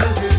Cause